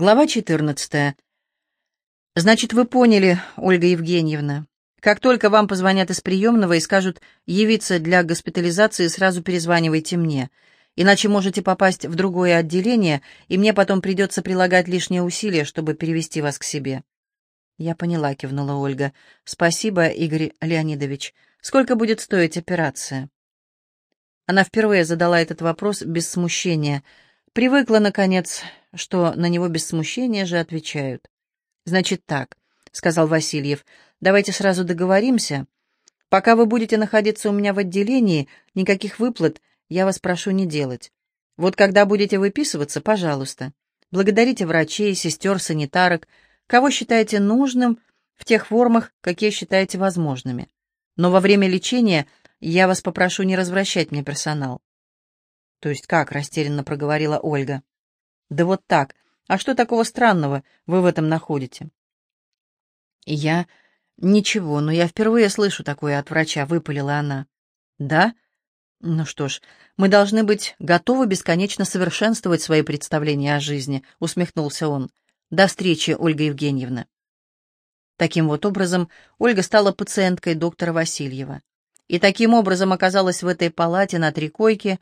Глава 14. Значит, вы поняли, Ольга Евгеньевна. Как только вам позвонят из приемного и скажут явиться для госпитализации, сразу перезванивайте мне. Иначе можете попасть в другое отделение, и мне потом придется прилагать лишние усилия, чтобы перевести вас к себе. Я поняла, кивнула Ольга. Спасибо, Игорь Леонидович. Сколько будет стоить операция? Она впервые задала этот вопрос без смущения. Привыкла, наконец, что на него без смущения же отвечают. «Значит так», — сказал Васильев, — «давайте сразу договоримся. Пока вы будете находиться у меня в отделении, никаких выплат я вас прошу не делать. Вот когда будете выписываться, пожалуйста, благодарите врачей, сестер, санитарок, кого считаете нужным в тех формах, какие считаете возможными. Но во время лечения я вас попрошу не развращать мне персонал». «То есть как?» — растерянно проговорила Ольга. Да вот так. А что такого странного вы в этом находите? Я... Ничего, но я впервые слышу такое от врача, выпалила она. Да? Ну что ж, мы должны быть готовы бесконечно совершенствовать свои представления о жизни, усмехнулся он. До встречи, Ольга Евгеньевна. Таким вот образом Ольга стала пациенткой доктора Васильева. И таким образом оказалась в этой палате на три койки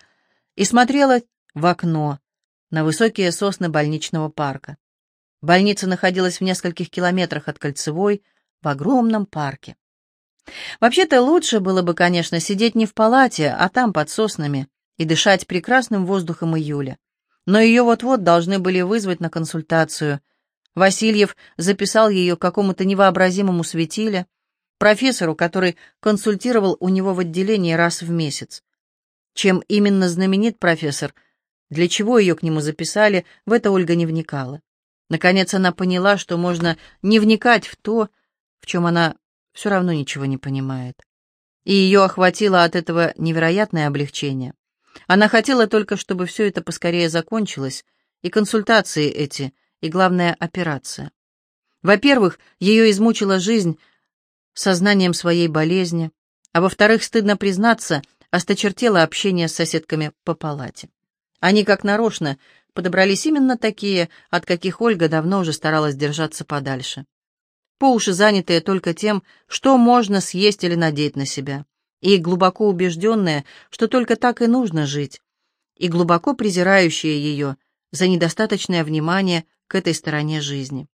и смотрела в окно, на высокие сосны больничного парка. Больница находилась в нескольких километрах от Кольцевой, в огромном парке. Вообще-то лучше было бы, конечно, сидеть не в палате, а там под соснами и дышать прекрасным воздухом июля. Но ее вот-вот должны были вызвать на консультацию. Васильев записал ее к какому-то невообразимому светиле, профессору, который консультировал у него в отделении раз в месяц. Чем именно знаменит профессор – для чего ее к нему записали, в это Ольга не вникала. Наконец она поняла, что можно не вникать в то, в чем она все равно ничего не понимает. И ее охватило от этого невероятное облегчение. Она хотела только, чтобы все это поскорее закончилось, и консультации эти, и, главное, операция. Во-первых, ее измучила жизнь сознанием своей болезни, а во-вторых, стыдно признаться, осточертело общение с соседками по палате. Они, как нарочно, подобрались именно такие, от каких Ольга давно уже старалась держаться подальше. По уши занятые только тем, что можно съесть или надеть на себя, и глубоко убежденные, что только так и нужно жить, и глубоко презирающие ее за недостаточное внимание к этой стороне жизни.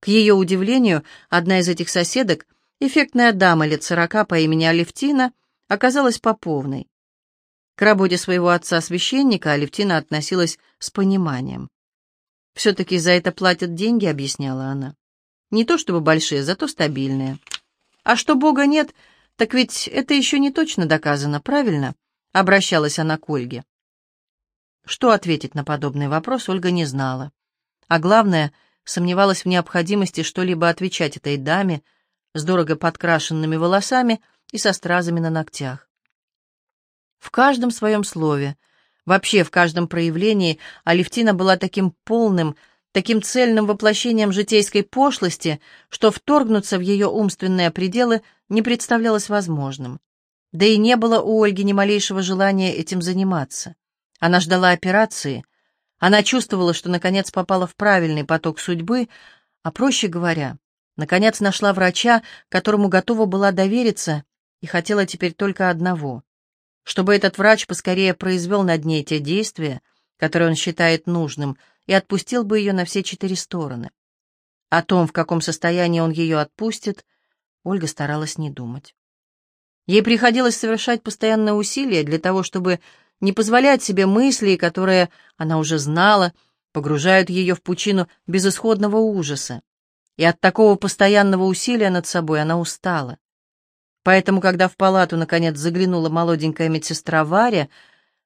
К ее удивлению, одна из этих соседок, эффектная дама лет сорока по имени Алевтина, оказалась поповной. К работе своего отца-священника Алевтина относилась с пониманием. «Все-таки за это платят деньги», — объясняла она. «Не то чтобы большие, зато стабильные. А что Бога нет, так ведь это еще не точно доказано, правильно?» — обращалась она к Ольге. Что ответить на подобный вопрос Ольга не знала. А главное, сомневалась в необходимости что-либо отвечать этой даме с дорого подкрашенными волосами и со стразами на ногтях. В каждом своем слове, вообще в каждом проявлении Алевтина была таким полным, таким цельным воплощением житейской пошлости, что вторгнуться в ее умственные пределы не представлялось возможным. Да и не было у Ольги ни малейшего желания этим заниматься. Она ждала операции, она чувствовала, что наконец попала в правильный поток судьбы, а, проще говоря, наконец нашла врача, которому готова была довериться и хотела теперь только одного чтобы этот врач поскорее произвел над ней те действия, которые он считает нужным, и отпустил бы ее на все четыре стороны. О том, в каком состоянии он ее отпустит, Ольга старалась не думать. Ей приходилось совершать постоянные усилия для того, чтобы не позволять себе мыслей, которые она уже знала, погружают ее в пучину безысходного ужаса. И от такого постоянного усилия над собой она устала. Поэтому, когда в палату, наконец, заглянула молоденькая медсестра Варя,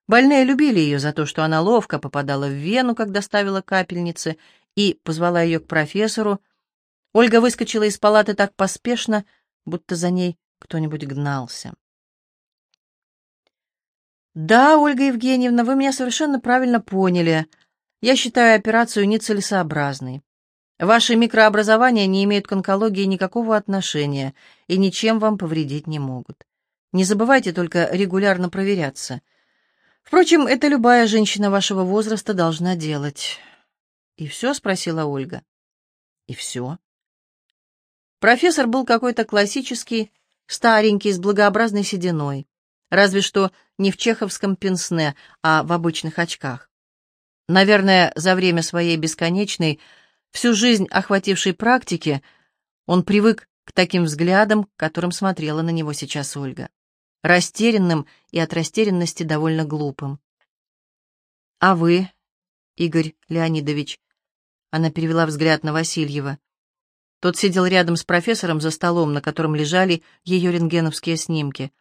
больные любили ее за то, что она ловко попадала в вену, когда ставила капельницы, и позвала ее к профессору. Ольга выскочила из палаты так поспешно, будто за ней кто-нибудь гнался. «Да, Ольга Евгеньевна, вы меня совершенно правильно поняли. Я считаю операцию нецелесообразной. Ваши микрообразования не имеют к онкологии никакого отношения и ничем вам повредить не могут. Не забывайте только регулярно проверяться. Впрочем, это любая женщина вашего возраста должна делать. «И все?» — спросила Ольга. «И все». Профессор был какой-то классический, старенький, с благообразной сединой. Разве что не в чеховском пенсне, а в обычных очках. Наверное, за время своей бесконечной, всю жизнь охватившей практики, он привык к таким взглядам, которым смотрела на него сейчас Ольга. Растерянным и от растерянности довольно глупым. «А вы, Игорь Леонидович?» Она перевела взгляд на Васильева. Тот сидел рядом с профессором за столом, на котором лежали ее рентгеновские снимки.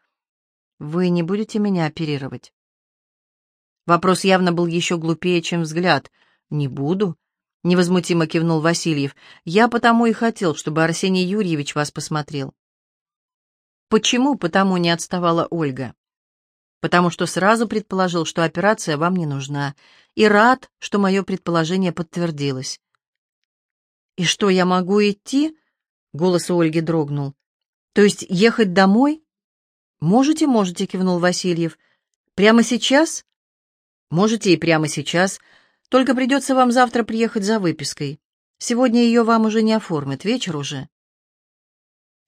«Вы не будете меня оперировать?» Вопрос явно был еще глупее, чем взгляд. «Не буду», — невозмутимо кивнул Васильев. «Я потому и хотел, чтобы Арсений Юрьевич вас посмотрел». «Почему потому не отставала Ольга?» «Потому что сразу предположил, что операция вам не нужна, и рад, что мое предположение подтвердилось». «И что, я могу идти?» — голос у Ольги дрогнул. «То есть ехать домой?» «Можете, можете», — кивнул Васильев. «Прямо сейчас?» «Можете и прямо сейчас. Только придется вам завтра приехать за выпиской. Сегодня ее вам уже не оформят, вечер уже».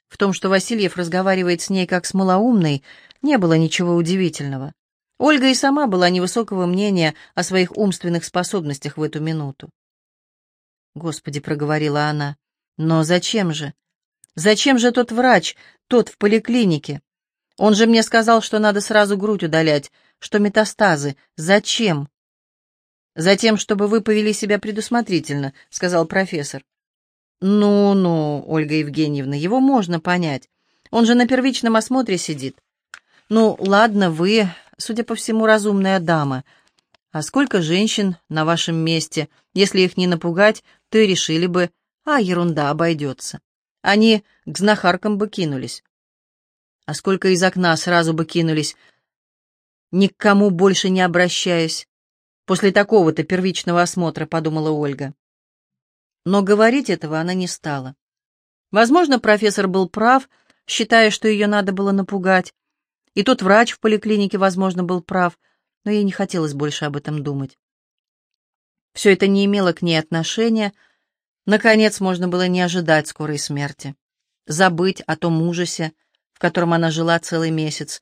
В том, что Васильев разговаривает с ней как с малоумной, не было ничего удивительного. Ольга и сама была невысокого мнения о своих умственных способностях в эту минуту. Господи, проговорила она. Но зачем же? Зачем же тот врач, тот в поликлинике? Он же мне сказал, что надо сразу грудь удалять, что метастазы. Зачем? Затем, чтобы вы повели себя предусмотрительно, сказал профессор. Ну-ну, Ольга Евгеньевна, его можно понять. Он же на первичном осмотре сидит. Ну, ладно, вы, судя по всему, разумная дама. А сколько женщин на вашем месте, если их не напугать, то и решили бы, а ерунда обойдется. Они к знахаркам бы кинулись. А сколько из окна сразу бы кинулись, ни к кому больше не обращаясь. После такого-то первичного осмотра, подумала Ольга. Но говорить этого она не стала. Возможно, профессор был прав, считая, что ее надо было напугать. И тот врач в поликлинике, возможно, был прав, но ей не хотелось больше об этом думать. Все это не имело к ней отношения. Наконец, можно было не ожидать скорой смерти. Забыть о том ужасе, в котором она жила целый месяц.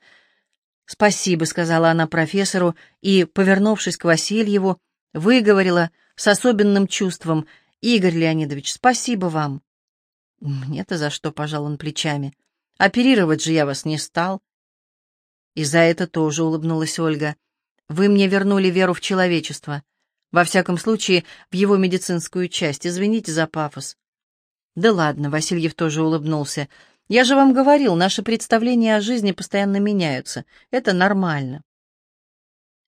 «Спасибо», — сказала она профессору, и, повернувшись к Васильеву, выговорила с особенным чувством, «Игорь Леонидович, спасибо вам». «Мне-то за что?» — пожал он плечами. «Оперировать же я вас не стал». И за это тоже улыбнулась Ольга. «Вы мне вернули веру в человечество. Во всяком случае, в его медицинскую часть. Извините за пафос. Да ладно, Васильев тоже улыбнулся. Я же вам говорил, наши представления о жизни постоянно меняются. Это нормально.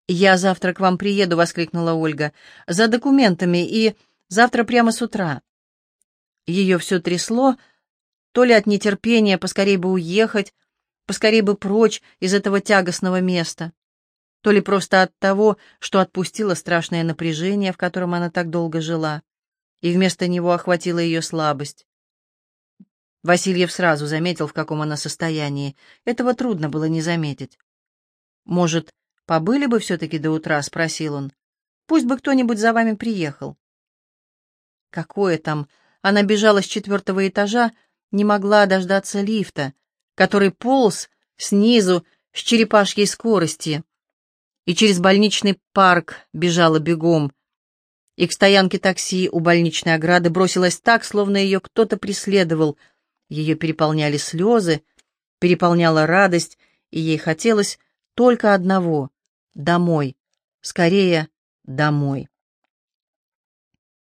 «Я завтра к вам приеду», — воскликнула Ольга, — «за документами и завтра прямо с утра». Ее все трясло, то ли от нетерпения поскорей бы уехать, поскорей бы прочь из этого тягостного места, то ли просто от того, что отпустила страшное напряжение, в котором она так долго жила, и вместо него охватила ее слабость. Васильев сразу заметил, в каком она состоянии. Этого трудно было не заметить. «Может, побыли бы все-таки до утра?» — спросил он. «Пусть бы кто-нибудь за вами приехал». Какое там? Она бежала с четвертого этажа, не могла дождаться лифта, который полз снизу с черепашьей скорости и через больничный парк бежала бегом, и к стоянке такси у больничной ограды бросилась так, словно ее кто-то преследовал. Ее переполняли слезы, переполняла радость, и ей хотелось только одного — домой, скорее домой.